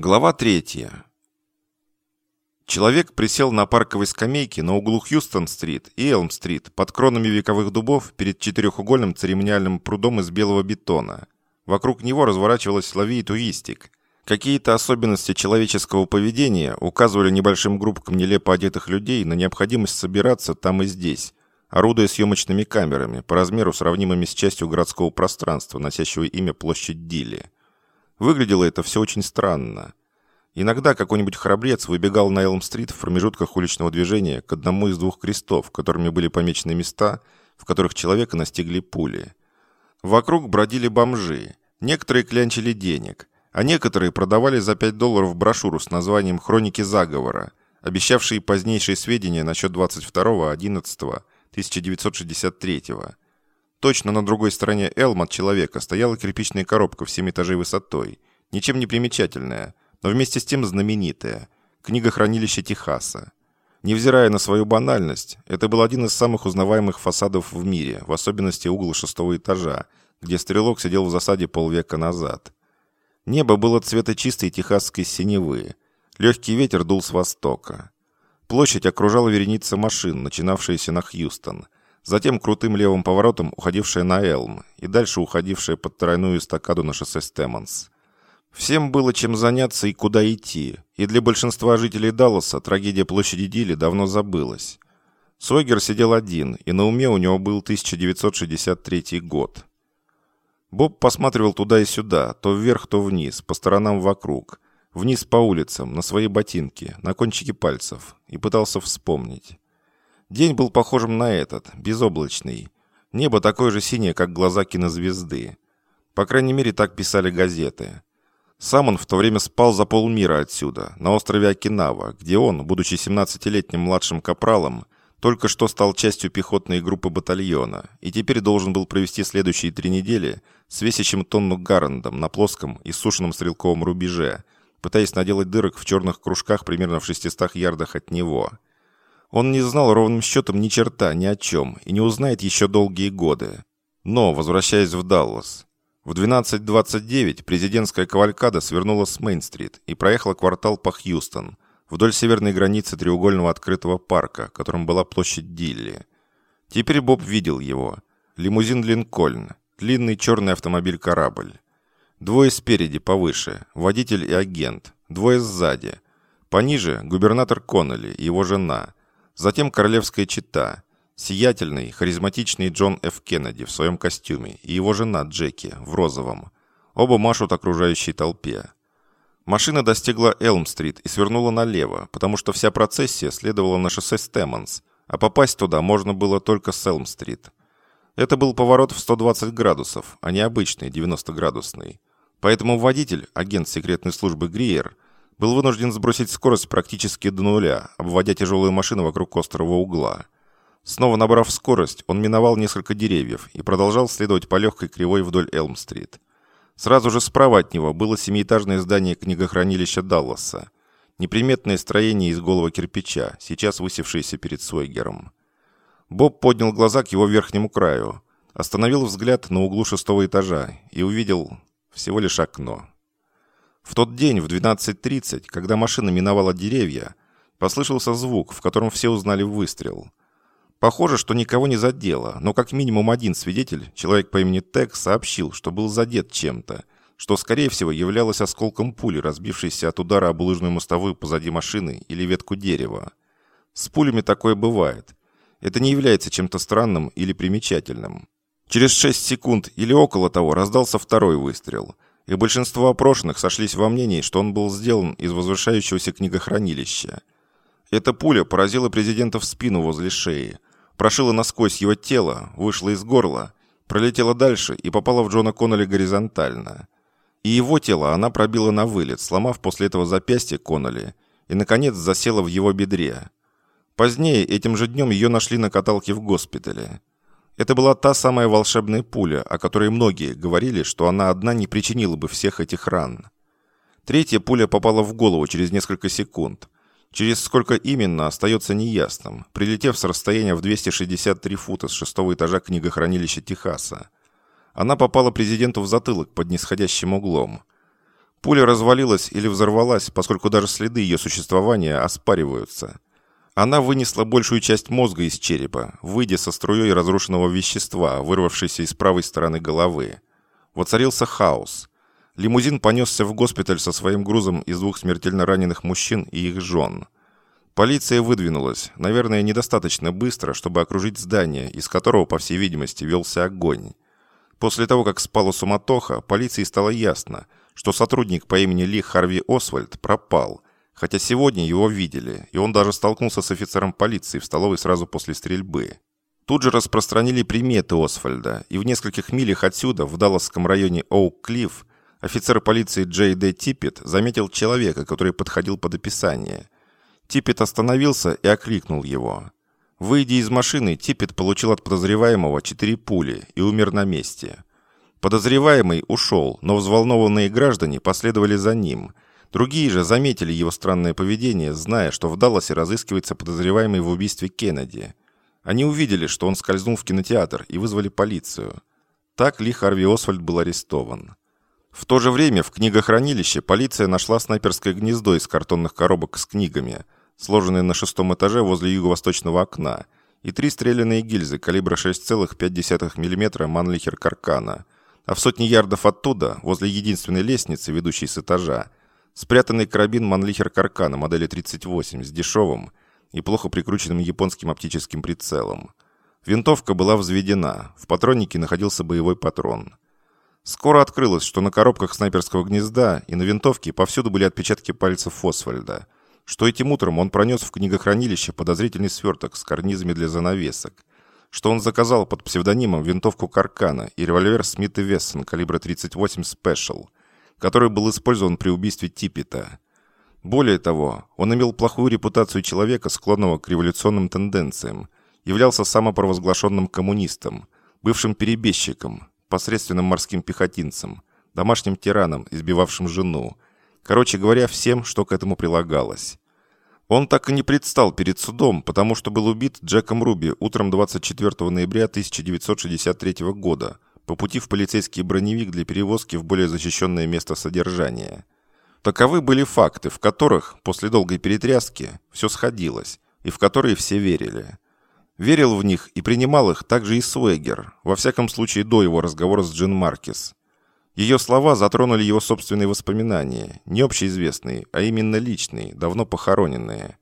Глава третья. Человек присел на парковой скамейке на углу Хьюстон-стрит и Элм-стрит под кронами вековых дубов перед четырехугольным церемониальным прудом из белого бетона. Вокруг него разворачивалась лавия туристик. Какие-то особенности человеческого поведения указывали небольшим группкам нелепо одетых людей на необходимость собираться там и здесь, орудуя съемочными камерами, по размеру сравнимыми с частью городского пространства, носящего имя площадь Дилли. Выглядело это все очень странно. Иногда какой-нибудь храбрец выбегал на Элм-стрит в промежутках уличного движения к одному из двух крестов, которыми были помечены места, в которых человека настигли пули. Вокруг бродили бомжи. Некоторые клянчили денег, а некоторые продавали за 5 долларов брошюру с названием «Хроники заговора», обещавшие позднейшие сведения насчет 22.11.1963 Точно на другой стороне Элм от человека стояла кирпичная коробка в 7 этажей высотой, ничем не примечательная, но вместе с тем знаменитая – книга хранилища Техаса. Невзирая на свою банальность, это был один из самых узнаваемых фасадов в мире, в особенности угол шестого этажа, где стрелок сидел в засаде полвека назад. Небо было цвета чистой техасской синевы. Легкий ветер дул с востока. Площадь окружала вереница машин, начинавшаяся на Хьюстон – затем крутым левым поворотом уходившая на Элм и дальше уходившая под тройную эстакаду на шоссе Стэмонс. Всем было чем заняться и куда идти, и для большинства жителей Далласа трагедия площади Дили давно забылась. Сойгер сидел один, и на уме у него был 1963 год. Боб посматривал туда и сюда, то вверх, то вниз, по сторонам вокруг, вниз по улицам, на свои ботинки, на кончики пальцев, и пытался вспомнить. День был похожим на этот, безоблачный. Небо такое же синее, как глаза кинозвезды. По крайней мере, так писали газеты. Сам он в то время спал за полмира отсюда, на острове Окинава, где он, будучи 17-летним младшим капралом, только что стал частью пехотной группы батальона и теперь должен был провести следующие три недели с весящим тонну гарандом на плоском и сушеном стрелковом рубеже, пытаясь наделать дырок в черных кружках примерно в 600 ярдах от него – он не знал ровным счетом ни черта, ни о чем, и не узнает еще долгие годы. Но, возвращаясь в Даллас, в 12.29 президентская кавалькада свернула с Мейн-стрит и проехала квартал по Хьюстон, вдоль северной границы треугольного открытого парка, которым была площадь Дилли. Теперь Боб видел его. Лимузин Линкольн, длинный черный автомобиль-корабль. Двое спереди, повыше, водитель и агент, двое сзади. Пониже губернатор Коннелли и его жена – Затем королевская чита, сиятельный, харизматичный Джон Ф. Кеннеди в своем костюме и его жена Джеки в розовом. Оба машут окружающей толпе. Машина достигла Элм-стрит и свернула налево, потому что вся процессия следовала на шоссе Стэммонс, а попасть туда можно было только с Элм-стрит. Это был поворот в 120 градусов, а не обычный 90-градусный. Поэтому водитель, агент секретной службы Гриер, был вынужден сбросить скорость практически до нуля, обводя тяжелую машину вокруг острого угла. Снова набрав скорость, он миновал несколько деревьев и продолжал следовать по легкой кривой вдоль Элм-стрит. Сразу же справа от него было семиэтажное здание книгохранилища Далласа. Неприметное строение из голого кирпича, сейчас высевшееся перед Сойгером. Боб поднял глаза к его верхнему краю, остановил взгляд на углу шестого этажа и увидел всего лишь окно. В тот день в 12.30, когда машина миновала деревья, послышался звук, в котором все узнали выстрел. Похоже, что никого не задело, но как минимум один свидетель, человек по имени Тек, сообщил, что был задет чем-то, что, скорее всего, являлось осколком пули, разбившейся от удара об лыжную мостовую позади машины или ветку дерева. С пулями такое бывает. Это не является чем-то странным или примечательным. Через 6 секунд или около того раздался второй выстрел – и большинство опрошенных сошлись во мнении, что он был сделан из возвышающегося книгохранилища. Эта пуля поразила президента в спину возле шеи, прошила насквозь его тело, вышла из горла, пролетела дальше и попала в Джона Коннелли горизонтально. И его тело она пробила на вылет, сломав после этого запястье Коннелли, и, наконец, засела в его бедре. Позднее, этим же днем, ее нашли на каталке в госпитале. Это была та самая волшебная пуля, о которой многие говорили, что она одна не причинила бы всех этих ран. Третья пуля попала в голову через несколько секунд. Через сколько именно, остается неясным, прилетев с расстояния в 263 фута с шестого этажа книгохранилища Техаса. Она попала президенту в затылок под нисходящим углом. Пуля развалилась или взорвалась, поскольку даже следы ее существования оспариваются. Она вынесла большую часть мозга из черепа, выйдя со струей разрушенного вещества, вырвавшейся из правой стороны головы. Воцарился хаос. Лимузин понесся в госпиталь со своим грузом из двух смертельно раненых мужчин и их жен. Полиция выдвинулась, наверное, недостаточно быстро, чтобы окружить здание, из которого, по всей видимости, велся огонь. После того, как спала суматоха, полиции стало ясно, что сотрудник по имени Ли Харви Освальд пропал – Хотя сегодня его видели, и он даже столкнулся с офицером полиции в столовой сразу после стрельбы. Тут же распространили приметы Освальда, и в нескольких милях отсюда, в Далласском районе Оук-Клифф, офицер полиции Джей Д. Типпет заметил человека, который подходил под описание. Типпет остановился и окликнул его. Выйдя из машины, Типпет получил от подозреваемого четыре пули и умер на месте. Подозреваемый ушел, но взволнованные граждане последовали за ним – Другие же заметили его странное поведение, зная, что в Далласе разыскивается подозреваемый в убийстве Кеннеди. Они увидели, что он скользнул в кинотеатр и вызвали полицию. Так Ли Харви Освальд был арестован. В то же время в книгохранилище полиция нашла снайперское гнездо из картонных коробок с книгами, сложенные на шестом этаже возле юго-восточного окна, и три стрелянные гильзы калибра 6,5 мм Манлихер Каркана. А в сотни ярдов оттуда, возле единственной лестницы, ведущей с этажа, Спрятанный карабин Манлихер Каркана модели 38 с дешевым и плохо прикрученным японским оптическим прицелом. Винтовка была взведена, в патроннике находился боевой патрон. Скоро открылось, что на коробках снайперского гнезда и на винтовке повсюду были отпечатки пальцев Освальда, что этим утром он пронес в книгохранилище подозрительный сверток с карнизами для занавесок, что он заказал под псевдонимом винтовку Каркана и револьвер Смит и Вессон калибра 38 Special – который был использован при убийстве Типпета. Более того, он имел плохую репутацию человека, склонного к революционным тенденциям, являлся самопровозглашенным коммунистом, бывшим перебежчиком, посредственным морским пехотинцем, домашним тираном, избивавшим жену, короче говоря, всем, что к этому прилагалось. Он так и не предстал перед судом, потому что был убит Джеком Руби утром 24 ноября 1963 года по пути в полицейский броневик для перевозки в более защищенное место содержания. Таковы были факты, в которых, после долгой перетряски, все сходилось, и в которые все верили. Верил в них и принимал их также и Суэгер, во всяком случае до его разговора с Джин Маркис. Ее слова затронули его собственные воспоминания, не общеизвестные, а именно личные, давно похороненные.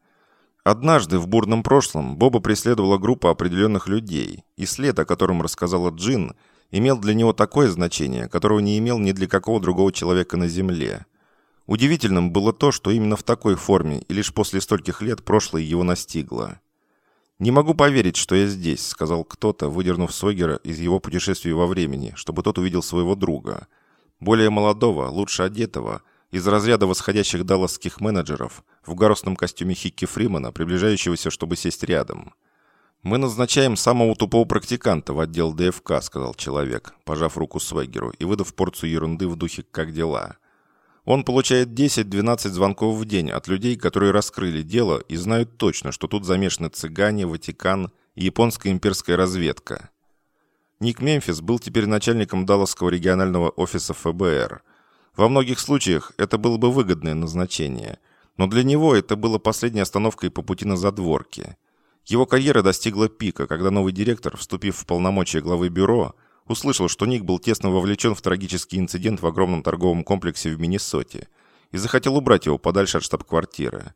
Однажды в бурном прошлом Боба преследовала группа определенных людей, и след, о котором рассказала Джин – имел для него такое значение, которого не имел ни для какого другого человека на Земле. Удивительным было то, что именно в такой форме и лишь после стольких лет прошлое его настигло. «Не могу поверить, что я здесь», — сказал кто-то, выдернув Сойгера из его путешествий во времени, чтобы тот увидел своего друга. Более молодого, лучше одетого, из разряда восходящих далласских менеджеров, в гарусном костюме Хикки Фримана, приближающегося, чтобы сесть рядом. «Мы назначаем самого тупого практиканта в отдел ДФК», — сказал человек, пожав руку Свегеру и выдав порцию ерунды в духе «как дела?». Он получает 10-12 звонков в день от людей, которые раскрыли дело и знают точно, что тут замешаны цыгане, Ватикан и японская имперская разведка. Ник Мемфис был теперь начальником Далласского регионального офиса ФБР. Во многих случаях это было бы выгодное назначение, но для него это было последней остановкой по пути на задворки. Его карьера достигла пика, когда новый директор, вступив в полномочия главы бюро, услышал, что Ник был тесно вовлечен в трагический инцидент в огромном торговом комплексе в Миннесоте и захотел убрать его подальше от штаб-квартиры.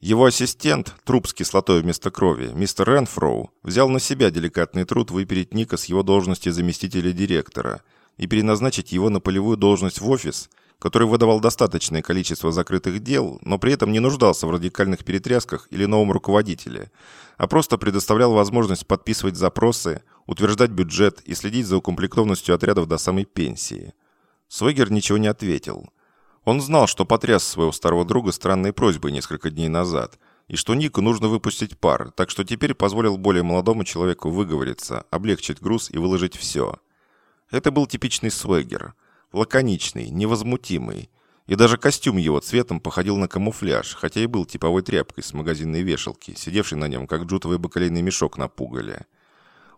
Его ассистент, труп с кислотой вместо крови, мистер Ренфроу, взял на себя деликатный труд выпереть Ника с его должности заместителя директора и переназначить его на полевую должность в офис – который выдавал достаточное количество закрытых дел, но при этом не нуждался в радикальных перетрясках или новом руководителе, а просто предоставлял возможность подписывать запросы, утверждать бюджет и следить за укомплектованностью отрядов до самой пенсии. Свегер ничего не ответил. Он знал, что потряс своего старого друга странной просьбой несколько дней назад, и что Нику нужно выпустить пар, так что теперь позволил более молодому человеку выговориться, облегчить груз и выложить все. Это был типичный Свегер – лаконичный, невозмутимый. И даже костюм его цветом походил на камуфляж, хотя и был типовой тряпкой с магазинной вешалки, сидевшей на нем, как джутовый бакалейный мешок на пугале.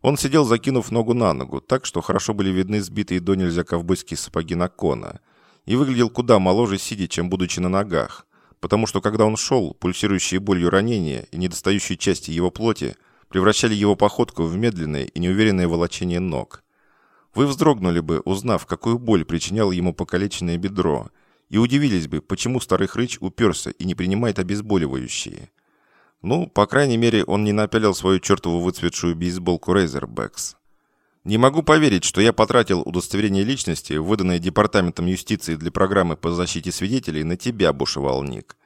Он сидел, закинув ногу на ногу, так что хорошо были видны сбитые до нельзя ковбойские сапоги на кона. и выглядел куда моложе сидя, чем будучи на ногах, потому что когда он шел, пульсирующие болью ранения и недостающие части его плоти превращали его походку в медленное и неуверенное волочение ног. Вы вздрогнули бы, узнав, какую боль причиняло ему покалеченное бедро, и удивились бы, почему старый хрыч уперся и не принимает обезболивающие. Ну, по крайней мере, он не напялил свою чертову выцветшую бейсболку Razorbacks. Не могу поверить, что я потратил удостоверение личности, выданное Департаментом юстиции для программы по защите свидетелей, на тебя, бушевал Ник.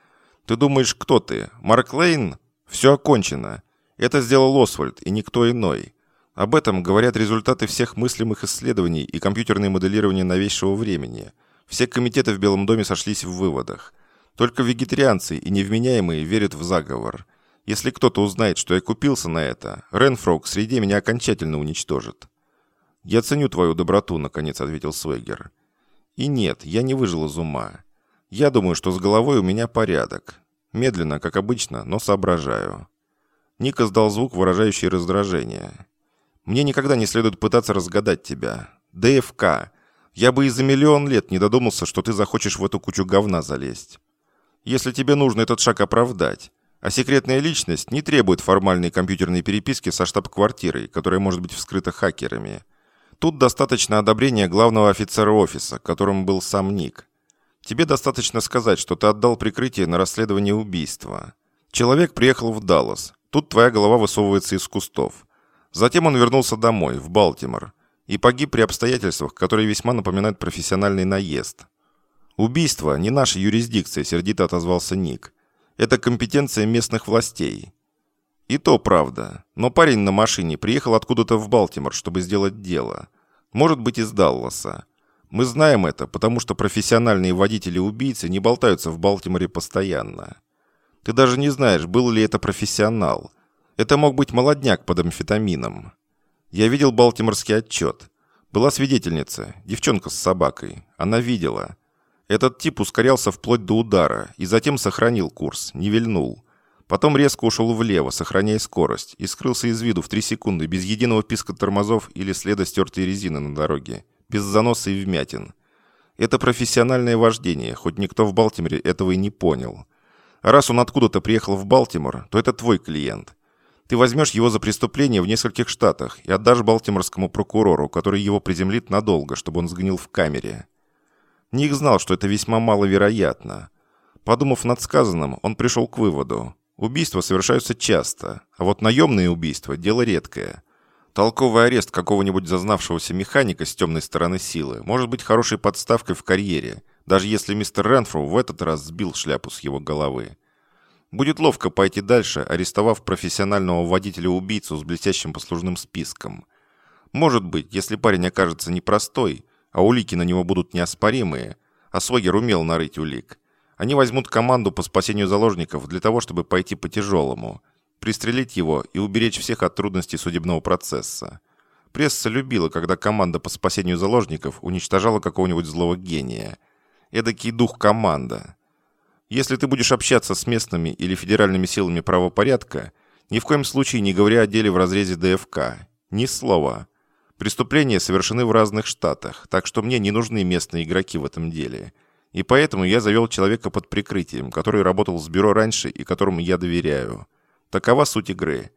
Ты думаешь, кто ты? Марк Лейн? Все окончено. Это сделал Освальд и никто иной. Об этом говорят результаты всех мыслимых исследований и компьютерное моделирование новейшего времени. Все комитеты в Белом доме сошлись в выводах. Только вегетарианцы и невменяемые верят в заговор. Если кто-то узнает, что я купился на это, Ренфрог среди меня окончательно уничтожит. «Я ценю твою доброту», — наконец ответил Свегер. «И нет, я не выжил из ума. Я думаю, что с головой у меня порядок. Медленно, как обычно, но соображаю». Ник издал звук, выражающий раздражение. «Мне никогда не следует пытаться разгадать тебя. ДФК. Я бы и за миллион лет не додумался, что ты захочешь в эту кучу говна залезть. Если тебе нужно этот шаг оправдать, а секретная личность не требует формальной компьютерной переписки со штаб-квартирой, которая может быть вскрыта хакерами». Тут достаточно одобрения главного офицера офиса, которым был сам Ник. Тебе достаточно сказать, что ты отдал прикрытие на расследование убийства. Человек приехал в Даллас. Тут твоя голова высовывается из кустов. Затем он вернулся домой, в Балтимор, и погиб при обстоятельствах, которые весьма напоминают профессиональный наезд. «Убийство не наша юрисдикция», — сердито отозвался Ник. «Это компетенция местных властей». И то правда. Но парень на машине приехал откуда-то в Балтимор, чтобы сделать дело. Может быть, из Далласа. Мы знаем это, потому что профессиональные водители-убийцы не болтаются в Балтиморе постоянно. Ты даже не знаешь, был ли это профессионал. Это мог быть молодняк под амфетамином. Я видел балтиморский отчет. Была свидетельница, девчонка с собакой. Она видела. Этот тип ускорялся вплоть до удара и затем сохранил курс, не вильнул. Потом резко ушел влево, сохраняя скорость, и скрылся из виду в три секунды, без единого писка тормозов или следа стертой резины на дороге, без заноса и вмятин. Это профессиональное вождение, хоть никто в Балтиморе этого и не понял. А раз он откуда-то приехал в Балтимор, то это твой клиент. Ты возьмешь его за преступление в нескольких штатах и отдашь балтиморскому прокурору, который его приземлит надолго, чтобы он сгнил в камере. Ник знал, что это весьма маловероятно. Подумав над сказанным, он пришел к выводу. Убийства совершаются часто, а вот наемные убийства – дело редкое. Толковый арест какого-нибудь зазнавшегося механика с темной стороны силы может быть хорошей подставкой в карьере, даже если мистер Ренфру в этот раз сбил шляпу с его головы. Будет ловко пойти дальше, арестовав профессионального водителя-убийцу с блестящим послужным списком. Может быть, если парень окажется непростой, а улики на него будут неоспоримые, а Свогер умел нарыть улик, они возьмут команду по спасению заложников для того, чтобы пойти по тяжелому, пристрелить его и уберечь всех от трудностей судебного процесса. Пресса любила, когда команда по спасению заложников уничтожала какого-нибудь злого гения. Эдакий дух команда. Если ты будешь общаться с местными или федеральными силами правопорядка, ни в коем случае не говоря о деле в разрезе ДФК. Ни слова. Преступления совершены в разных штатах, так что мне не нужны местные игроки в этом деле. И поэтому я завел человека под прикрытием, который работал с бюро раньше и которому я доверяю. Такова суть игры.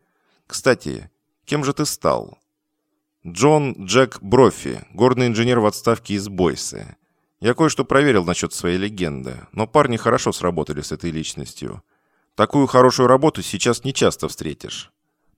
Кстати, кем же ты стал? Джон Джек Брофи, горный инженер в отставке из Бойсы. Я кое-что проверил насчет своей легенды, но парни хорошо сработали с этой личностью. Такую хорошую работу сейчас не часто встретишь.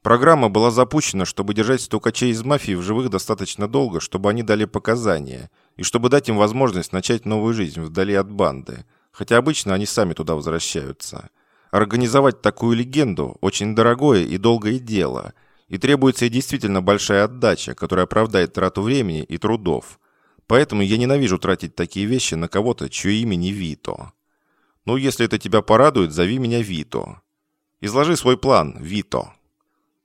Программа была запущена, чтобы держать стукачей из мафии в живых достаточно долго, чтобы они дали показания, и чтобы дать им возможность начать новую жизнь вдали от банды, хотя обычно они сами туда возвращаются. Организовать такую легенду – очень дорогое и долгое дело, и требуется и действительно большая отдача, которая оправдает трату времени и трудов. Поэтому я ненавижу тратить такие вещи на кого-то, чье имя не Вито. Ну, если это тебя порадует, зови меня Вито. Изложи свой план, Вито.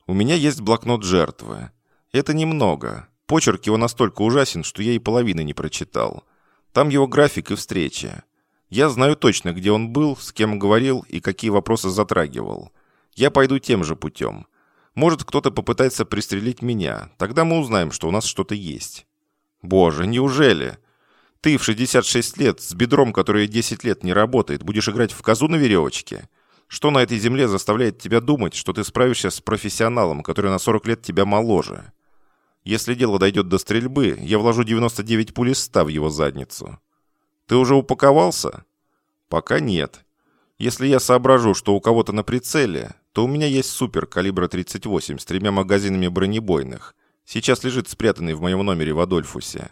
У меня есть блокнот жертвы. Это немного. Почерк его настолько ужасен, что я и половины не прочитал. Там его график и встреча. Я знаю точно, где он был, с кем говорил и какие вопросы затрагивал. Я пойду тем же путем. Может, кто-то попытается пристрелить меня. Тогда мы узнаем, что у нас что-то есть. Боже, неужели? Ты в 66 лет с бедром, которое 10 лет не работает, будешь играть в козу на веревочке? Что на этой земле заставляет тебя думать, что ты справишься с профессионалом, который на 40 лет тебя моложе? Если дело дойдет до стрельбы, я вложу 99 пуль из 100 в его задницу. Ты уже упаковался? Пока нет. Если я соображу, что у кого-то на прицеле, то у меня есть супер калибра 38 с тремя магазинами бронебойных. Сейчас лежит спрятанный в моем номере в Адольфусе.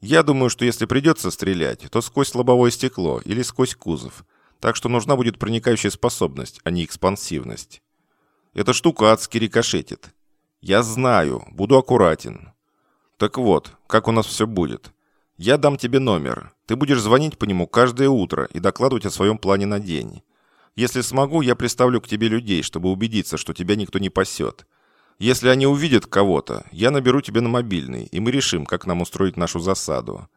Я думаю, что если придется стрелять, то сквозь лобовое стекло или сквозь кузов. Так что нужна будет проникающая способность, а не экспансивность. Эта штука адски рикошетит. Я знаю, буду аккуратен. Так вот, как у нас все будет. Я дам тебе номер. Ты будешь звонить по нему каждое утро и докладывать о своем плане на день. Если смогу, я приставлю к тебе людей, чтобы убедиться, что тебя никто не пасет. Если они увидят кого-то, я наберу тебе на мобильный, и мы решим, как нам устроить нашу засаду.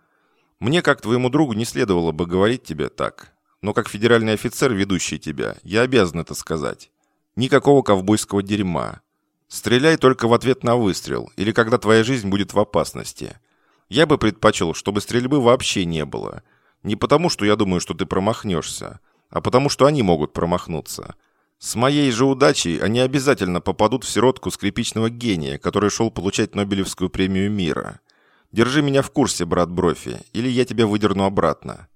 Мне, как твоему другу, не следовало бы говорить тебе так. Но как федеральный офицер, ведущий тебя, я обязан это сказать. Никакого ковбойского дерьма. Стреляй только в ответ на выстрел, или когда твоя жизнь будет в опасности. Я бы предпочел, чтобы стрельбы вообще не было. Не потому, что я думаю, что ты промахнешься, а потому, что они могут промахнуться. С моей же удачей они обязательно попадут в сиротку скрипичного гения, который шел получать Нобелевскую премию мира. Держи меня в курсе, брат Брофи, или я тебя выдерну обратно.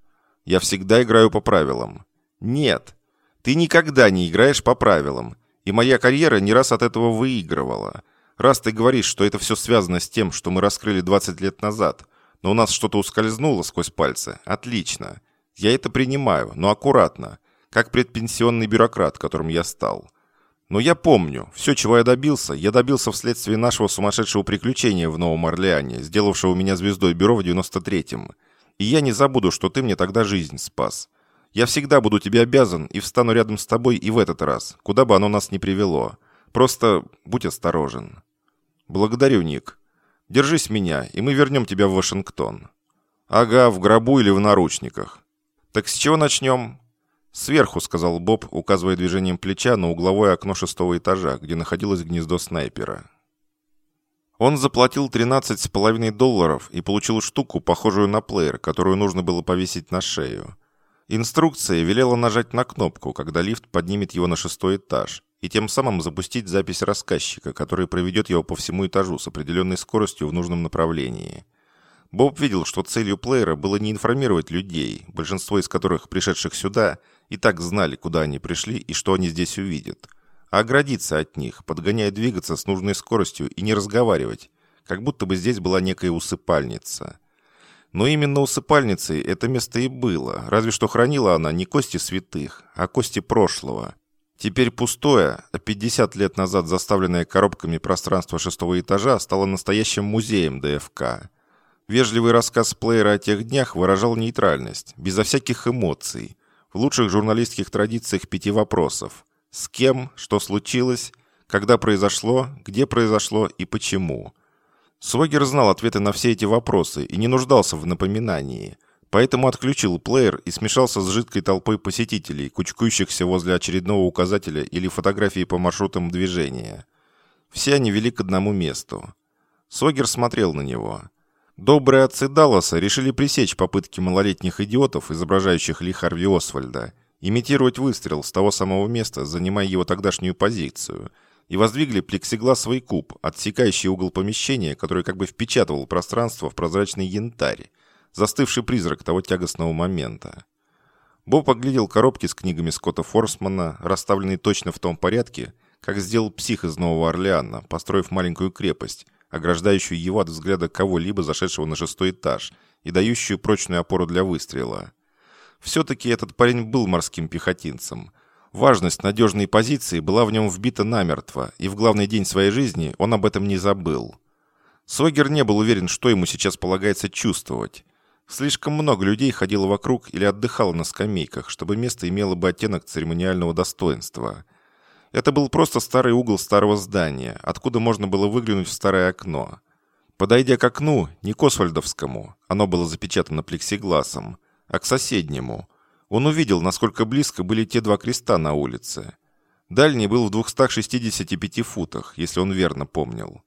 Я всегда играю по правилам. Нет, ты никогда не играешь по правилам, и моя карьера не раз от этого выигрывала. Раз ты говоришь, что это все связано с тем, что мы раскрыли 20 лет назад, но у нас что-то ускользнуло сквозь пальцы, отлично. Я это принимаю, но аккуратно как предпенсионный бюрократ, которым я стал. Но я помню, все, чего я добился, я добился вследствие нашего сумасшедшего приключения в Новом Орлеане, сделавшего меня звездой бюро в 93-м. И я не забуду, что ты мне тогда жизнь спас. Я всегда буду тебе обязан и встану рядом с тобой и в этот раз, куда бы оно нас ни привело. Просто будь осторожен. Благодарю, Ник. Держись меня, и мы вернем тебя в Вашингтон. Ага, в гробу или в наручниках. Так с чего начнем? «Сверху», — сказал Боб, указывая движением плеча на угловое окно шестого этажа, где находилось гнездо снайпера. Он заплатил 13,5 долларов и получил штуку, похожую на плеер, которую нужно было повесить на шею. Инструкция велела нажать на кнопку, когда лифт поднимет его на шестой этаж, и тем самым запустить запись рассказчика, который проведет его по всему этажу с определенной скоростью в нужном направлении. Боб видел, что целью плеера было не информировать людей, большинство из которых, пришедших сюда, и так знали, куда они пришли и что они здесь увидят, а оградиться от них, подгоняя двигаться с нужной скоростью и не разговаривать, как будто бы здесь была некая усыпальница. Но именно усыпальницей это место и было, разве что хранила она не кости святых, а кости прошлого. Теперь пустое, а 50 лет назад заставленное коробками пространство шестого этажа стало настоящим музеем ДФК. Вежливый рассказ плеера о тех днях выражал нейтральность, безо всяких эмоций, в лучших журналистских традициях пяти вопросов. С кем, что случилось, когда произошло, где произошло и почему. Свогер знал ответы на все эти вопросы и не нуждался в напоминании, поэтому отключил плеер и смешался с жидкой толпой посетителей, кучкующихся возле очередного указателя или фотографии по маршрутам движения. Все они вели к одному месту. Свогер смотрел на него – Добрые отцы Далласа решили пресечь попытки малолетних идиотов, изображающих Ли Харви Освальда, имитировать выстрел с того самого места, занимая его тогдашнюю позицию, и воздвигли плексигласовый куб, отсекающий угол помещения, который как бы впечатывал пространство в прозрачный янтарь, застывший призрак того тягостного момента. Боб оглядел коробки с книгами Скотта Форсмана, расставленные точно в том порядке, как сделал псих из Нового Орлеана, построив маленькую крепость, ограждающую его от взгляда кого-либо, зашедшего на шестой этаж, и дающую прочную опору для выстрела. Все-таки этот парень был морским пехотинцем. Важность надежной позиции была в нем вбита намертво, и в главный день своей жизни он об этом не забыл. Согер не был уверен, что ему сейчас полагается чувствовать. Слишком много людей ходило вокруг или отдыхало на скамейках, чтобы место имело бы оттенок церемониального достоинства. Это был просто старый угол старого здания, откуда можно было выглянуть в старое окно. Подойдя к окну, не к Освальдовскому, оно было запечатано плексигласом, а к соседнему, он увидел, насколько близко были те два креста на улице. Дальний был в 265 футах, если он верно помнил.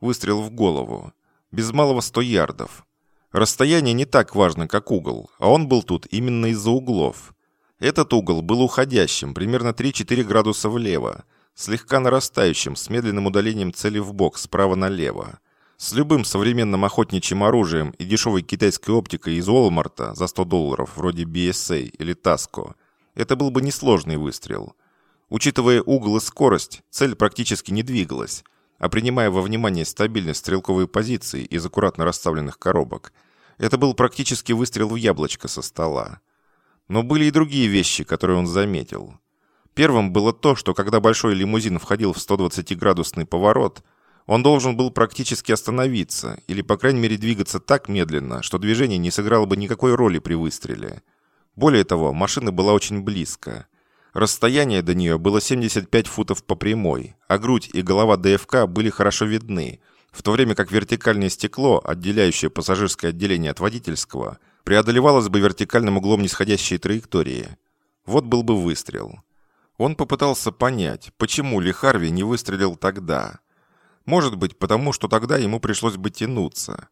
Выстрел в голову. Без малого 100 ярдов. Расстояние не так важно, как угол, а он был тут именно из-за углов. Этот угол был уходящим, примерно 3-4 градуса влево, слегка нарастающим, с медленным удалением цели в бок, справа налево. С любым современным охотничьим оружием и дешевой китайской оптикой из Walmart за 100 долларов, вроде BSA или Tasco, это был бы несложный выстрел. Учитывая угол и скорость, цель практически не двигалась, а принимая во внимание стабильность стрелковой позиции из аккуратно расставленных коробок, это был практически выстрел в яблочко со стола. Но были и другие вещи, которые он заметил. Первым было то, что когда большой лимузин входил в 120-градусный поворот, он должен был практически остановиться, или, по крайней мере, двигаться так медленно, что движение не сыграло бы никакой роли при выстреле. Более того, машина была очень близко. Расстояние до нее было 75 футов по прямой, а грудь и голова ДФК были хорошо видны, в то время как вертикальное стекло, отделяющее пассажирское отделение от водительского, преодолевалось бы вертикальным углом нисходящей траектории. Вот был бы выстрел. Он попытался понять, почему Ли Харви не выстрелил тогда. Может быть, потому что тогда ему пришлось бы тянуться.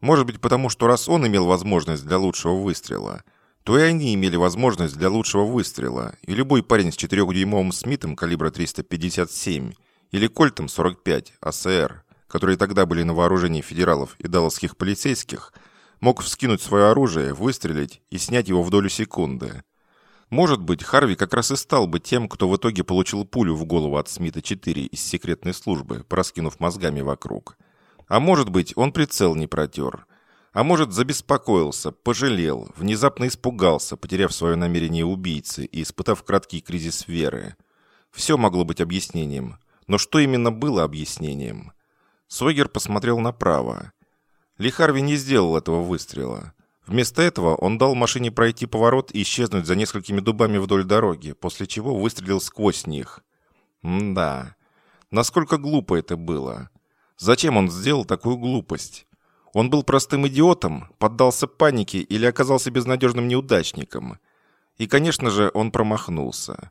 Может быть, потому что раз он имел возможность для лучшего выстрела, то и они имели возможность для лучшего выстрела, и любой парень с 4-дюймовым Смитом калибра 357 или Кольтом 45 АСР, которые тогда были на вооружении федералов и далласских полицейских, мог вскинуть свое оружие, выстрелить и снять его в долю секунды – может быть, Харви как раз и стал бы тем, кто в итоге получил пулю в голову от Смита-4 из секретной службы, проскинув мозгами вокруг. А может быть, он прицел не протер. А может, забеспокоился, пожалел, внезапно испугался, потеряв свое намерение убийцы и испытав краткий кризис веры. Все могло быть объяснением. Но что именно было объяснением? Сойгер посмотрел направо. Ли Харви не сделал этого выстрела. Вместо этого он дал машине пройти поворот и исчезнуть за несколькими дубами вдоль дороги, после чего выстрелил сквозь них. М-да. Насколько глупо это было. Зачем он сделал такую глупость? Он был простым идиотом, поддался панике или оказался безнадежным неудачником. И, конечно же, он промахнулся.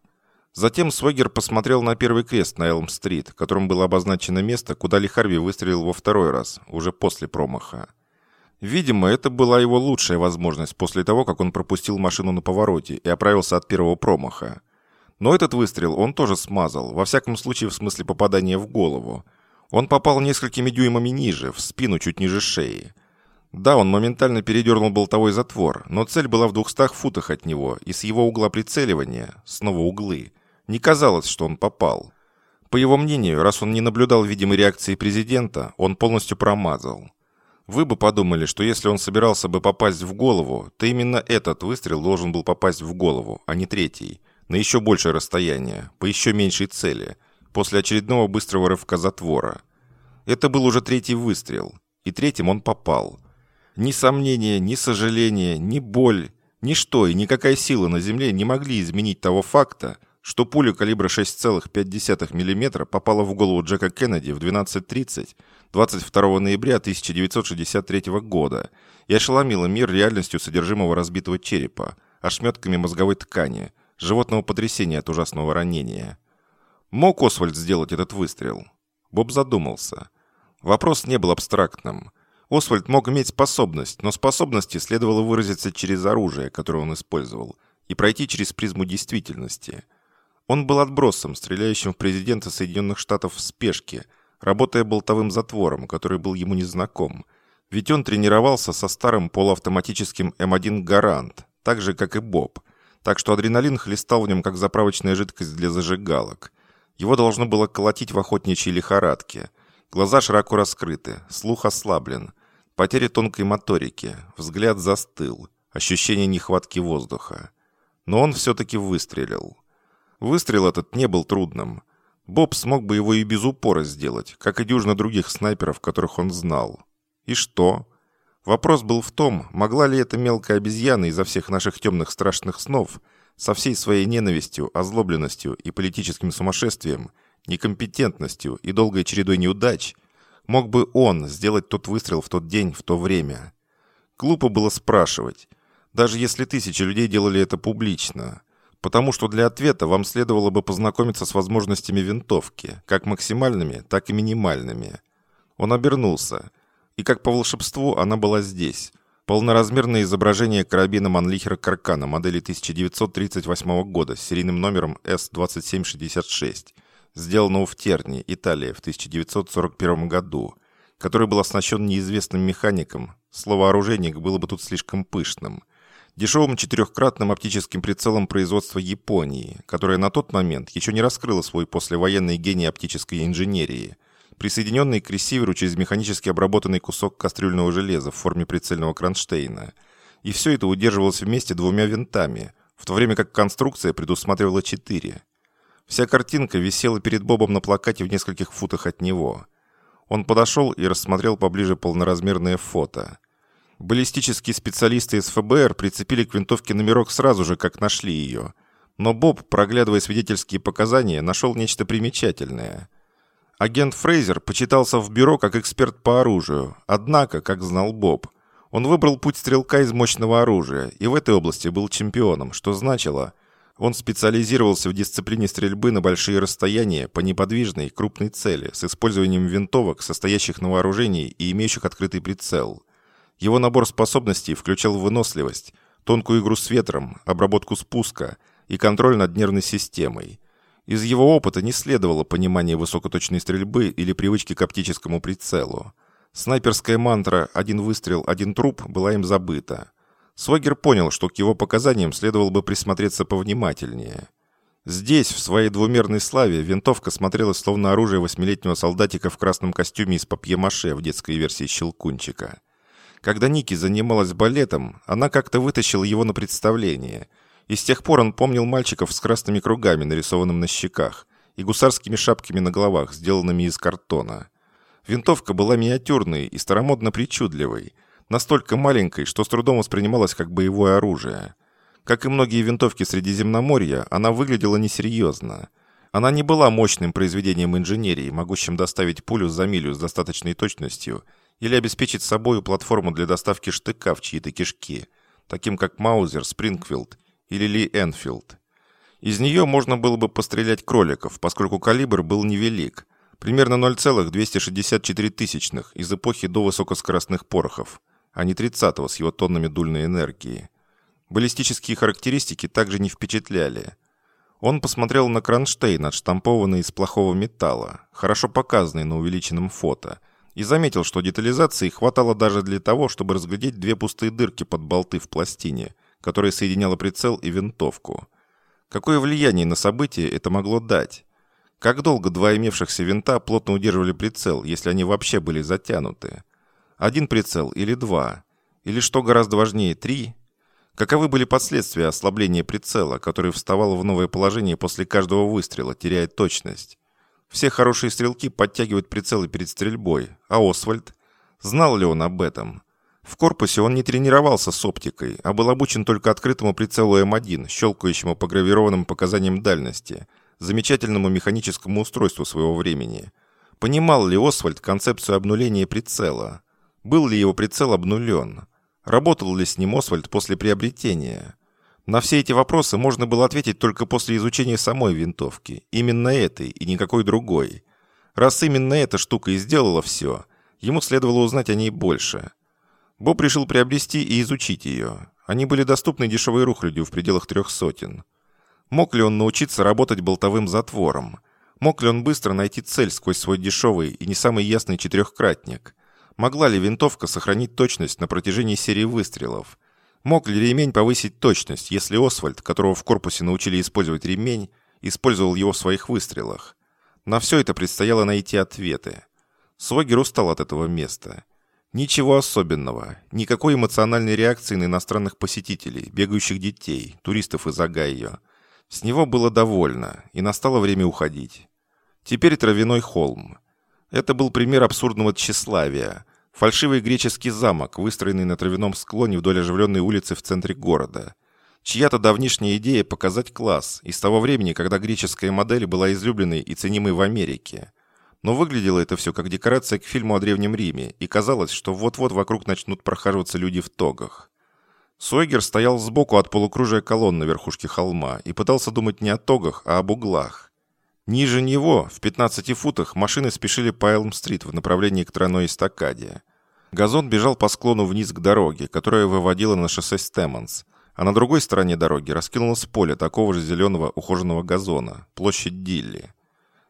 Затем Свегер посмотрел на первый крест на Элм-стрит, которым было обозначено место, куда Ли Харви выстрелил во второй раз, уже после промаха. Видимо, это была его лучшая возможность после того, как он пропустил машину на повороте и оправился от первого промаха. Но этот выстрел он тоже смазал, во всяком случае в смысле попадания в голову. Он попал несколькими дюймами ниже, в спину чуть ниже шеи. Да, он моментально передернул болтовой затвор, но цель была в двухстах футах от него, и с его угла прицеливания, снова углы, не казалось, что он попал. По его мнению, раз он не наблюдал видимой реакции президента, он полностью промазал. Вы бы подумали, что если он собирался бы попасть в голову, то именно этот выстрел должен был попасть в голову, а не третий, на еще большее расстояние, по еще меньшей цели, после очередного быстрого рывка затвора. Это был уже третий выстрел, и третьим он попал. Ни сомнения, ни сожаления, ни боль, ничто и никакая сила на Земле не могли изменить того факта, что пуля калибра 6,5 мм попала в голову Джека Кеннеди в 12.30 22 ноября 1963 года и ошеломила мир реальностью содержимого разбитого черепа, ошметками мозговой ткани, животного потрясения от ужасного ранения. Мог Освальд сделать этот выстрел? Боб задумался. Вопрос не был абстрактным. Освальд мог иметь способность, но способности следовало выразиться через оружие, которое он использовал, и пройти через призму действительности. Он был отбросом, стреляющим в президента Соединенных Штатов в спешке – работая болтовым затвором, который был ему незнаком. Ведь он тренировался со старым полуавтоматическим М1 «Гарант», так же, как и Боб. Так что адреналин хлестал в нем, как заправочная жидкость для зажигалок. Его должно было колотить в охотничьей лихорадке. Глаза широко раскрыты, слух ослаблен. Потеря тонкой моторики, взгляд застыл, ощущение нехватки воздуха. Но он все-таки выстрелил. Выстрел этот не был трудным – Боб смог бы его и без упора сделать, как и дюжина других снайперов, которых он знал. И что? Вопрос был в том, могла ли эта мелкая обезьяна изо всех наших темных страшных снов, со всей своей ненавистью, озлобленностью и политическим сумасшествием, некомпетентностью и долгой чередой неудач, мог бы он сделать тот выстрел в тот день, в то время? Глупо было спрашивать, даже если тысячи людей делали это публично – потому что для ответа вам следовало бы познакомиться с возможностями винтовки, как максимальными, так и минимальными. Он обернулся, и как по волшебству она была здесь, Полноразмерное изображение карабина Манлихера Каркана модели 1938 года с серийным номером С-2766, сделанного в Терне, Италия, в 1941 году, который был оснащен неизвестным механиком, слово «оружейник» было бы тут слишком пышным, дешевым четырехкратным оптическим прицелом производства Японии, которое на тот момент еще не раскрыло свой послевоенный гений оптической инженерии – присоединенный к ресиверу через механически обработанный кусок кастрюльного железа в форме прицельного кронштейна. И все это удерживалось вместе двумя винтами, в то время как конструкция предусматривала четыре. Вся картинка висела перед Бобом на плакате в нескольких футах от него. Он подошел и рассмотрел поближе полноразмерное фото. Баллистические специалисты из ФБР прицепили к винтовке номерок сразу же, как нашли ее. Но Боб, проглядывая свидетельские показания, нашел нечто примечательное – Агент Фрейзер почитался в бюро как эксперт по оружию, однако, как знал Боб, он выбрал путь стрелка из мощного оружия и в этой области был чемпионом, что значило, он специализировался в дисциплине стрельбы на большие расстояния по неподвижной крупной цели с использованием винтовок, состоящих на вооружении и имеющих открытый прицел. Его набор способностей включал выносливость, тонкую игру с ветром, обработку спуска и контроль над нервной системой – из его опыта не следовало понимание высокоточной стрельбы или привычки к оптическому прицелу. Снайперская мантра «один выстрел, один труп» была им забыта. Свагер понял, что к его показаниям следовало бы присмотреться повнимательнее. Здесь, в своей двумерной славе, винтовка смотрелась словно оружие восьмилетнего солдатика в красном костюме из папье-маше в детской версии «Щелкунчика». Когда Ники занималась балетом, она как-то вытащила его на представление – и с тех пор он помнил мальчиков с красными кругами, нарисованными на щеках, и гусарскими шапками на головах, сделанными из картона. Винтовка была миниатюрной и старомодно причудливой, настолько маленькой, что с трудом воспринималась как боевое оружие. Как и многие винтовки Средиземноморья, она выглядела несерьезно. Она не была мощным произведением инженерии, могущим доставить пулю за милю с достаточной точностью или обеспечить собою платформу для доставки штыка в чьи-то кишки, таким как Маузер, Спрингфилд или Ли Энфилд. Из нее можно было бы пострелять кроликов, поскольку калибр был невелик, примерно 0,264 тысячных из эпохи до высокоскоростных порохов, а не 30-го с его тоннами дульной энергии. Баллистические характеристики также не впечатляли. Он посмотрел на кронштейн, отштампованный из плохого металла, хорошо показанный на увеличенном фото, и заметил, что детализации хватало даже для того, чтобы разглядеть две пустые дырки под болты в пластине – которая соединяла прицел и винтовку. Какое влияние на события это могло дать? Как долго два имевшихся винта плотно удерживали прицел, если они вообще были затянуты? Один прицел или два? Или, что гораздо важнее, три? Каковы были последствия ослабления прицела, который вставал в новое положение после каждого выстрела, теряя точность? Все хорошие стрелки подтягивают прицелы перед стрельбой, а Освальд? Знал ли он об этом? В корпусе он не тренировался с оптикой, а был обучен только открытому прицелу М1, щелкающему по гравированным показаниям дальности, замечательному механическому устройству своего времени. Понимал ли Освальд концепцию обнуления прицела? Был ли его прицел обнулен? Работал ли с ним Освальд после приобретения? На все эти вопросы можно было ответить только после изучения самой винтовки, именно этой и никакой другой. Раз именно эта штука и сделала все, ему следовало узнать о ней больше – Боб решил приобрести и изучить ее. Они были доступны дешевой рухлядью в пределах трех сотен. Мог ли он научиться работать болтовым затвором? Мог ли он быстро найти цель сквозь свой дешевый и не самый ясный четырехкратник? Могла ли винтовка сохранить точность на протяжении серии выстрелов? Мог ли ремень повысить точность, если Освальд, которого в корпусе научили использовать ремень, использовал его в своих выстрелах? На все это предстояло найти ответы. Свогер устал от этого места. Ничего особенного. Никакой эмоциональной реакции на иностранных посетителей, бегающих детей, туристов из Огайо. С него было довольно, и настало время уходить. Теперь травяной холм. Это был пример абсурдного тщеславия. Фальшивый греческий замок, выстроенный на травяном склоне вдоль оживленной улицы в центре города. Чья-то давнишняя идея показать класс, из того времени, когда греческая модель была излюбленной и ценимой в Америке. Но выглядело это все как декорация к фильму о Древнем Риме, и казалось, что вот-вот вокруг начнут прохаживаться люди в тогах. Сойгер стоял сбоку от полукружия колонн на верхушке холма и пытался думать не о тогах, а об углах. Ниже него, в 15 футах, машины спешили по Элм-стрит в направлении к тройной эстакаде. Газон бежал по склону вниз к дороге, которая выводила на шоссе Стэммонс, а на другой стороне дороги раскинулось поле такого же зеленого ухоженного газона, площадь Дилли.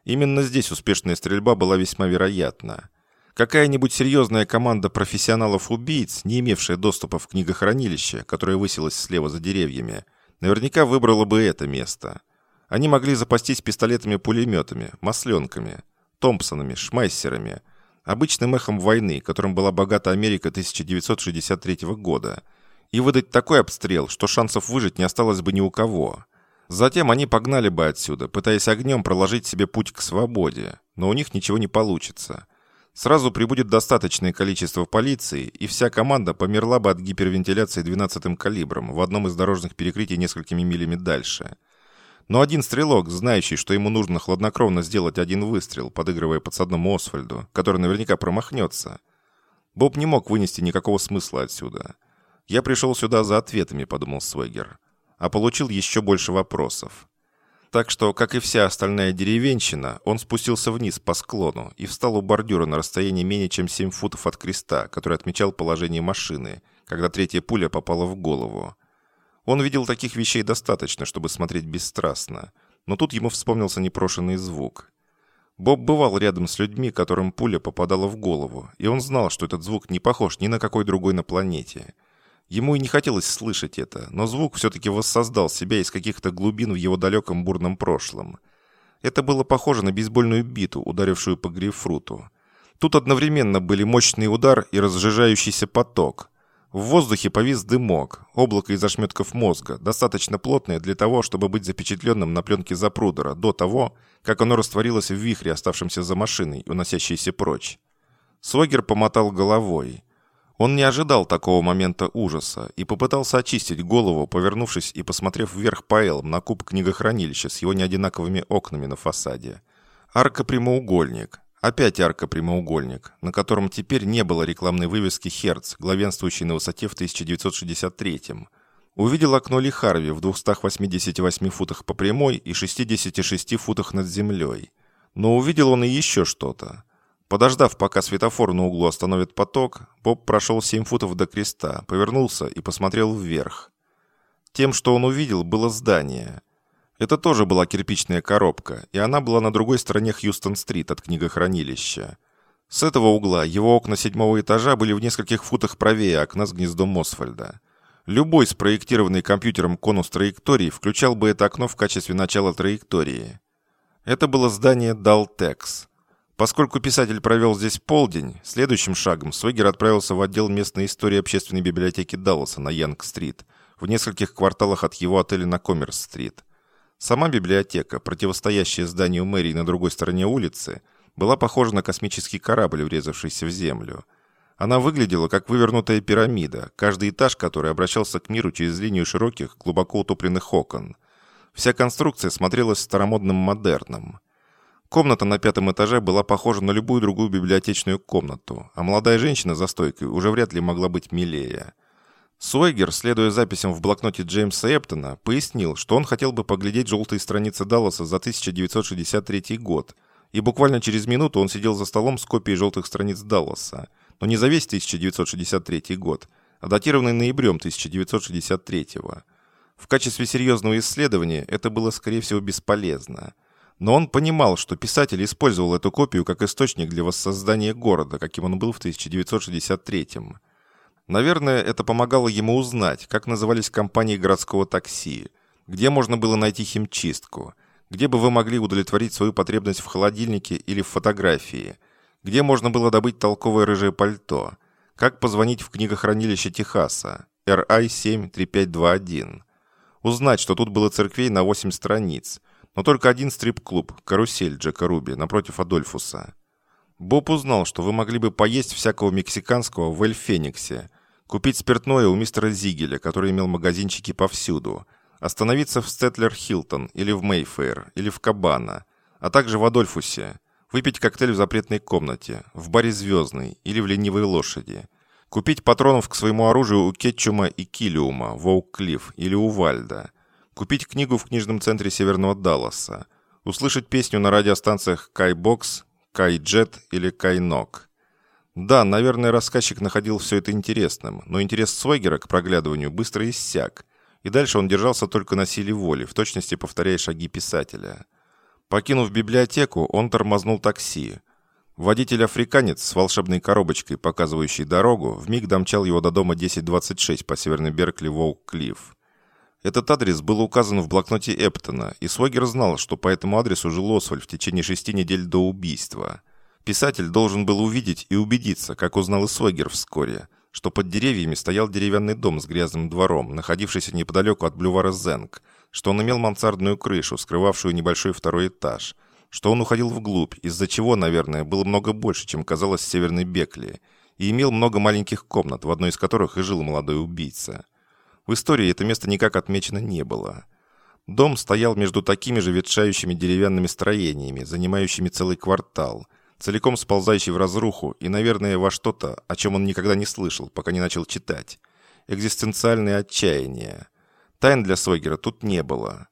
Именно здесь успешная стрельба была весьма вероятна. Какая-нибудь серьезная команда профессионалов-убийц, не имевшая доступа в книгохранилище, которое высилось слева за деревьями, наверняка выбрала бы это место. Они могли запастись пистолетами-пулеметами, масленками, томпсонами, шмайсерами, обычным эхом войны, которым была богата Америка 1963 года, и выдать такой обстрел, что шансов выжить не осталось бы ни у кого. Затем они погнали бы отсюда, пытаясь огнем проложить себе путь к свободе, но у них ничего не получится – Сразу прибудет достаточное количество полиции, и вся команда померла бы от гипервентиляции 12-м калибром в одном из дорожных перекрытий несколькими милями дальше. Но один стрелок, знающий, что ему нужно хладнокровно сделать один выстрел, подыгрывая подсадному Освальду, который наверняка промахнется. Боб не мог вынести никакого смысла отсюда. «Я пришел сюда за ответами», — подумал Свегер, а получил еще больше вопросов. Так что, как и вся остальная деревенщина, он спустился вниз по склону и встал у бордюра на расстоянии менее чем 7 футов от креста, который отмечал положение машины, когда третья пуля попала в голову. Он видел таких вещей достаточно, чтобы смотреть бесстрастно, но тут ему вспомнился непрошенный звук. Боб бывал рядом с людьми, которым пуля попадала в голову, и он знал, что этот звук не похож ни на какой другой на планете – Ему и не хотелось слышать это, но звук все-таки воссоздал себя из каких-то глубин в его далеком бурном прошлом. Это было похоже на бейсбольную биту, ударившую по грейпфруту. Тут одновременно были мощный удар и разжижающийся поток. В воздухе повис дымок, облако из ошметков мозга, достаточно плотное для того, чтобы быть запечатленным на пленке Запрудера до того, как оно растворилось в вихре, оставшемся за машиной, уносящейся прочь. Свогер помотал головой. Он не ожидал такого момента ужаса и попытался очистить голову, повернувшись и посмотрев вверх по элам на куб книгохранилища с его неодинаковыми окнами на фасаде. Арка-прямоугольник. Опять арка-прямоугольник, на котором теперь не было рекламной вывески «Херц», главенствующей на высоте в 1963-м. Увидел окно Ли Харви в 288 футах по прямой и 66 футах над землей. Но увидел он и еще что-то. Подождав, пока светофор на углу остановит поток, Боб прошел 7 футов до креста, повернулся и посмотрел вверх. Тем, что он увидел, было здание. Это тоже была кирпичная коробка, и она была на другой стороне Хьюстон-стрит от книгохранилища. С этого угла его окна седьмого этажа были в нескольких футах правее окна с гнездом Освальда. Любой спроектированный компьютером конус траектории включал бы это окно в качестве начала траектории. Это было здание Daltex. Поскольку писатель провел здесь полдень, следующим шагом Свегер отправился в отдел местной истории общественной библиотеки Далласа на Янг-стрит, в нескольких кварталах от его отеля на Коммерс-стрит. Сама библиотека, противостоящая зданию мэрии на другой стороне улицы, была похожа на космический корабль, врезавшийся в землю. Она выглядела как вывернутая пирамида, каждый этаж которой обращался к миру через линию широких, глубоко утопленных окон. Вся конструкция смотрелась старомодным модерном. Комната на пятом этаже была похожа на любую другую библиотечную комнату, а молодая женщина за стойкой уже вряд ли могла быть милее. Суэгер, следуя записям в блокноте Джеймса Эптона, пояснил, что он хотел бы поглядеть желтые страницы Далласа за 1963 год, и буквально через минуту он сидел за столом с копией желтых страниц Далласа, но не за весь 1963 год, а датированный ноябрем 1963 В качестве серьезного исследования это было, скорее всего, бесполезно – но он понимал, что писатель использовал эту копию как источник для воссоздания города, каким он был в 1963-м. Наверное, это помогало ему узнать, как назывались компании городского такси, где можно было найти химчистку, где бы вы могли удовлетворить свою потребность в холодильнике или в фотографии, где можно было добыть толковое рыжее пальто, как позвонить в книгохранилище Техаса, RI-73521, узнать, что тут было церквей на 8 страниц – но только один стрип-клуб «Карусель» Джека Руби напротив Адольфуса. Боб узнал, что вы могли бы поесть всякого мексиканского в Эль-Фениксе, купить спиртное у мистера Зигеля, который имел магазинчики повсюду, остановиться в Стетлер Хилтон или в Мейфейр или в Кабана, а также в Адольфусе, выпить коктейль в запретной комнате, в баре «Звездный» или в «Ленивой лошади», купить патронов к своему оружию у Кетчума и Килиума в Оук-Клифф или у Вальда – купить книгу в книжном центре Северного Далласа, услышать песню на радиостанциях Кайбокс, Кайджет или Кайнок. Да, наверное, рассказчик находил все это интересным, но интерес Свегера к проглядыванию быстро иссяк, и дальше он держался только на силе воли, в точности повторяя шаги писателя. Покинув библиотеку, он тормознул такси. Водитель-африканец с волшебной коробочкой, показывающей дорогу, вмиг домчал его до дома 1026 по северной Беркли Воук-Клифф. Этот адрес был указан в блокноте Эптона, и Свогер знал, что по этому адресу жил Освальд в течение шести недель до убийства. Писатель должен был увидеть и убедиться, как узнал и Свогер вскоре, что под деревьями стоял деревянный дом с грязным двором, находившийся неподалеку от бульвара Зенг, что он имел мансардную крышу, скрывавшую небольшой второй этаж, что он уходил вглубь, из-за чего, наверное, было много больше, чем казалось в Северной Бекли, и имел много маленьких комнат, в одной из которых и жил молодой убийца. В истории это место никак отмечено не было. Дом стоял между такими же ветшающими деревянными строениями, занимающими целый квартал – целиком сползающий в разруху и, наверное, во что-то, о чем он никогда не слышал, пока не начал читать. Экзистенциальное отчаяние. Тайн для Сойгера тут не было.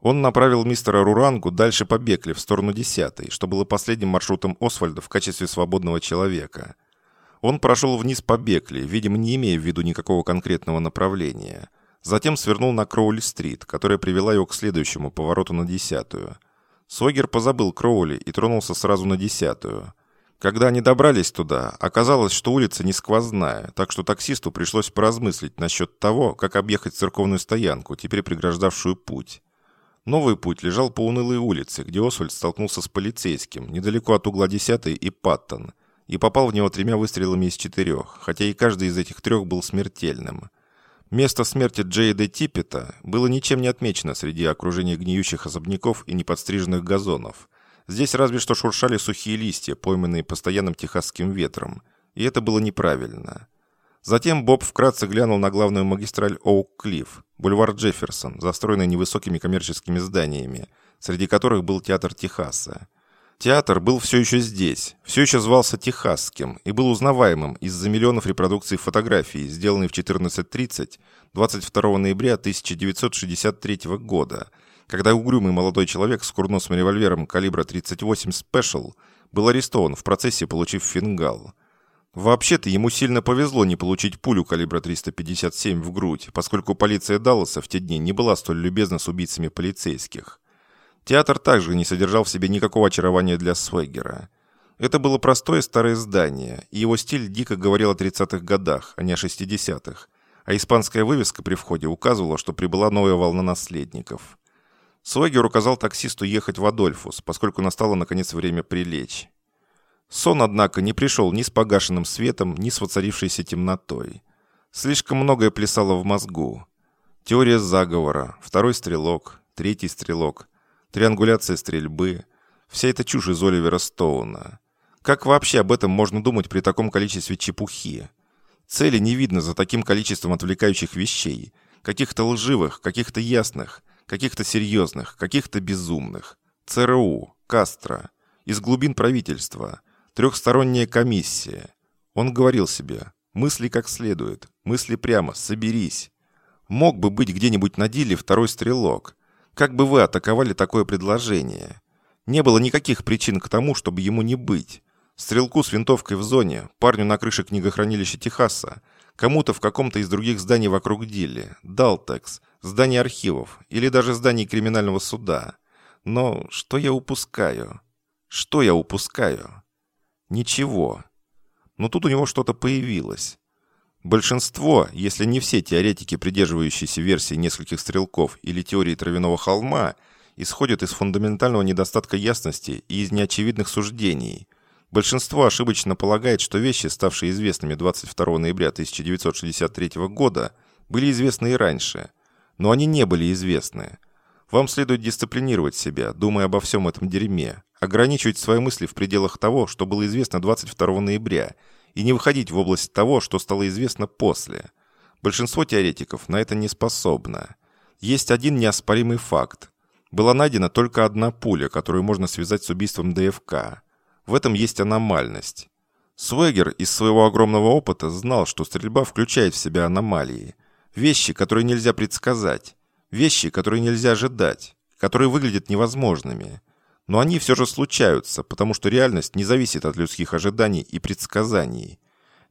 Он направил мистера Рурангу дальше по Бекли в сторону десятой, что было последним маршрутом Освальда в качестве свободного человека. Он прошел вниз по Бекли, видимо, не имея в виду никакого конкретного направления. Затем свернул на Кроули-стрит, которая привела его к следующему повороту на десятую – Согер позабыл Кроули и тронулся сразу на десятую. Когда они добрались туда, оказалось, что улица не сквозная, так что таксисту пришлось поразмыслить насчет того, как объехать церковную стоянку, теперь преграждавшую путь. Новый путь лежал по унылой улице, где Освальд столкнулся с полицейским, недалеко от угла 10 и Паттон, и попал в него тремя выстрелами из четырех, хотя и каждый из этих трех был смертельным. Место смерти Джейда Типпета было ничем не отмечено среди окружения гниющих особняков и неподстриженных газонов. Здесь разве что шуршали сухие листья, пойманные постоянным техасским ветром. И это было неправильно. Затем Боб вкратце глянул на главную магистраль Оук-Клифф, бульвар Джефферсон, застроенный невысокими коммерческими зданиями, среди которых был театр Техаса. Театр был все еще здесь, все еще звался Техасским и был узнаваемым из-за миллионов репродукций фотографий, сделанных в 14.30 22 ноября 1963 года, когда угрюмый молодой человек с курносым револьвером калибра 38 Special был арестован в процессе, получив фингал. Вообще-то ему сильно повезло не получить пулю калибра 357 в грудь, поскольку полиция Далласа в те дни не была столь любезна с убийцами полицейских. Театр также не содержал в себе никакого очарования для Свегера. Это было простое старое здание, и его стиль дико говорил о 30-х годах, а не о 60-х. А испанская вывеска при входе указывала, что прибыла новая волна наследников. Свегер указал таксисту ехать в Адольфус, поскольку настало наконец время прилечь. Сон, однако, не пришел ни с погашенным светом, ни с воцарившейся темнотой. Слишком многое плясало в мозгу. Теория заговора, второй стрелок, третий стрелок – триангуляция стрельбы, вся эта чушь из Оливера Стоуна. Как вообще об этом можно думать при таком количестве чепухи? Цели не видно за таким количеством отвлекающих вещей, каких-то лживых, каких-то ясных, каких-то серьезных, каких-то безумных. ЦРУ, Кастро, из глубин правительства, трехсторонняя комиссия. Он говорил себе, мысли как следует, мысли прямо, соберись. Мог бы быть где-нибудь на деле второй стрелок – как бы вы атаковали такое предложение? Не было никаких причин к тому, чтобы ему не быть. Стрелку с винтовкой в зоне, парню на крыше книгохранилища Техаса, кому-то в каком-то из других зданий вокруг Дилли, Далтекс, зданий архивов или даже зданий криминального суда. Но что я упускаю? Что я упускаю? Ничего. Но тут у него что-то появилось. Большинство, если не все теоретики, придерживающиеся версии нескольких стрелков или теории травяного холма, исходят из фундаментального недостатка ясности и из неочевидных суждений. Большинство ошибочно полагает, что вещи, ставшие известными 22 ноября 1963 года, были известны и раньше. Но они не были известны. Вам следует дисциплинировать себя, думая обо всем этом дерьме, ограничивать свои мысли в пределах того, что было известно 22 ноября – и не выходить в область того, что стало известно после. Большинство теоретиков на это не способно. Есть один неоспоримый факт. Была найдена только одна пуля, которую можно связать с убийством ДФК. В этом есть аномальность. Суэгер из своего огромного опыта знал, что стрельба включает в себя аномалии. Вещи, которые нельзя предсказать. Вещи, которые нельзя ожидать. Которые выглядят невозможными. Но они все же случаются, потому что реальность не зависит от людских ожиданий и предсказаний.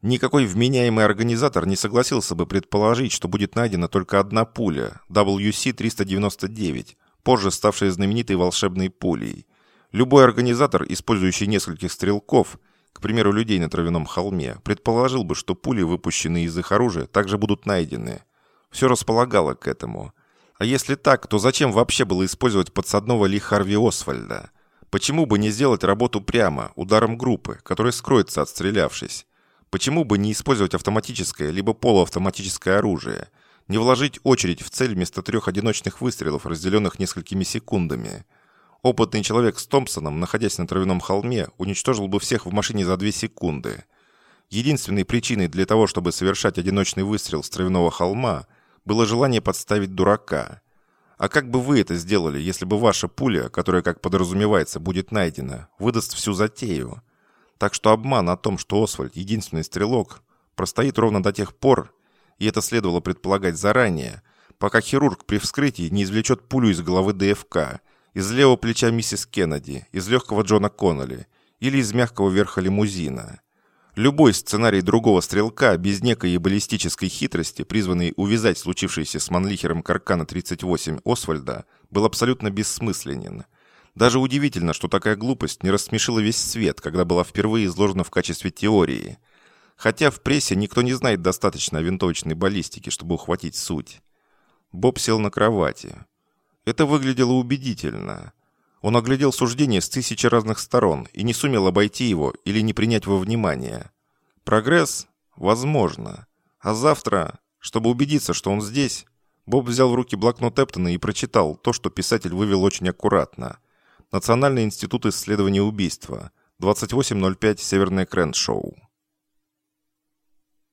Никакой вменяемый организатор не согласился бы предположить, что будет найдена только одна пуля WC-399, позже ставшая знаменитой волшебной пулей. Любой организатор, использующий нескольких стрелков, к примеру, людей на травяном холме, предположил бы, что пули, выпущенные из их оружия, также будут найдены. Все располагало к этому. А если так, то зачем вообще было использовать подсадного Ли Харви Освальда? Почему бы не сделать работу прямо, ударом группы, которая скроется, отстрелявшись? Почему бы не использовать автоматическое либо полуавтоматическое оружие? Не вложить очередь в цель вместо трех одиночных выстрелов, разделенных несколькими секундами? Опытный человек с Томпсоном, находясь на травяном холме, уничтожил бы всех в машине за две секунды. Единственной причиной для того, чтобы совершать одиночный выстрел с травяного холма, было желание подставить дурака. А как бы вы это сделали, если бы ваша пуля, которая, как подразумевается, будет найдена, выдаст всю затею? Так что обман о том, что Освальд единственный стрелок, простоит ровно до тех пор, и это следовало предполагать заранее, пока хирург при вскрытии не извлечет пулю из головы ДФК, из левого плеча миссис Кеннеди, из легкого Джона Коннелли или из мягкого верха лимузина. Любой сценарий другого стрелка без некой баллистической хитрости, призванный увязать случившееся с Манлихером Каркана 38 Освальда, был абсолютно бессмысленен. Даже удивительно, что такая глупость не рассмешила весь свет, когда была впервые изложена в качестве теории. Хотя в прессе никто не знает достаточно о винтовочной баллистике, чтобы ухватить суть. Боб сел на кровати. Это выглядело убедительно. Он оглядел суждение с тысячи разных сторон и не сумел обойти его или не принять во внимание. Прогресс? Возможно. А завтра, чтобы убедиться, что он здесь, Боб взял в руки блокнот Эптона и прочитал то, что писатель вывел очень аккуратно. Национальный институт исследования убийства. 2805 Северное Крэншоу.